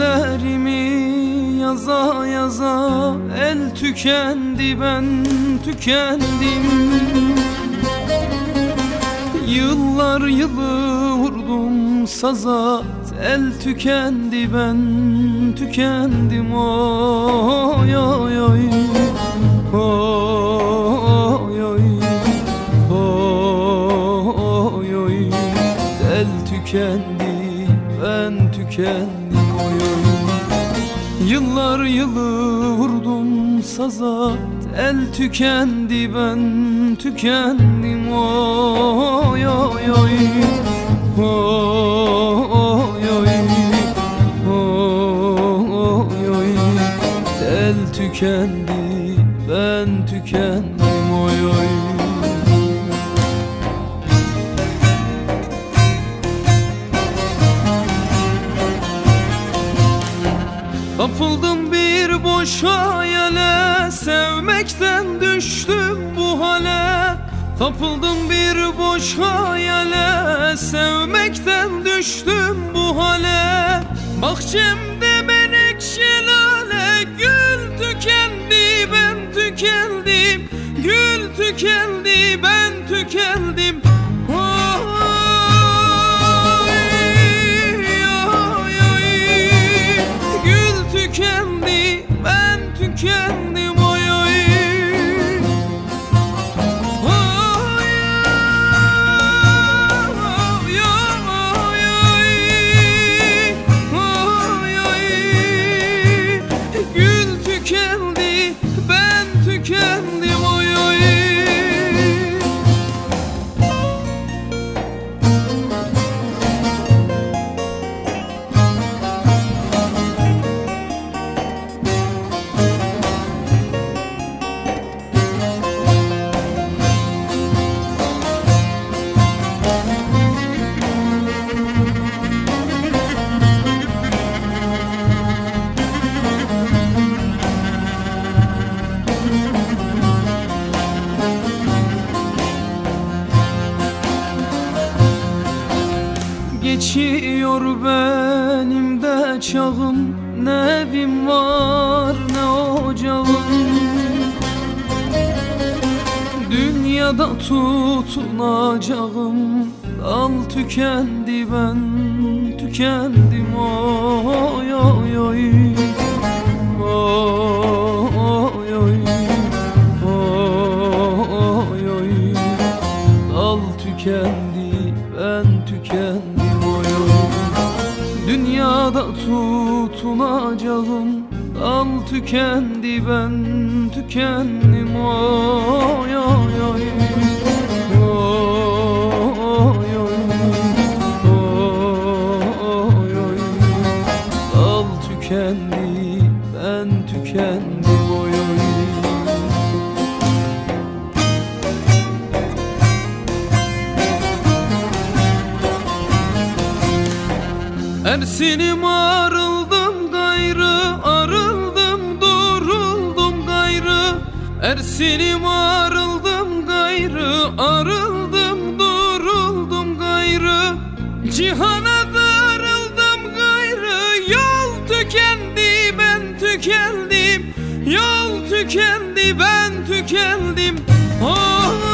Dertlerimi yaza yaza El tükendi ben tükendim. Yıllar yılı vurdum saza El tükendi ben tükendim. Oy oy oy Oy oy Oy oy. El tükendi ben tükendim Yıllar yılı vurdum saza El tükendi ben tükendim. Oy oy oy Oy oy Oy oy El tükendi Kapıldım bir boş hayale Sevmekten düştüm bu hale. Kapıldım bir boş hayale Sevmekten düştüm bu hale. Bahçemde menekşe lale Gül tükendi ben tükendim. Gül tükendi ben tükendim ben Geçiyor benim de çağım. Ne evim var ne ocağım. Dünyada tutunacağım. Dal tükendi ben tükendim. Oy oy oy. Oy Dünyada tutunacağım. Dal tükendi ben tükendim. Oy oy oy Ersinim arıldım gayrı Arıldım duruldum gayrı Ersinim arıldım gayrı Arıldım duruldum gayrı Cihana darıldım gayrı Yol tükendi ben tükendim. Yol tükendi ben tükendim. Oh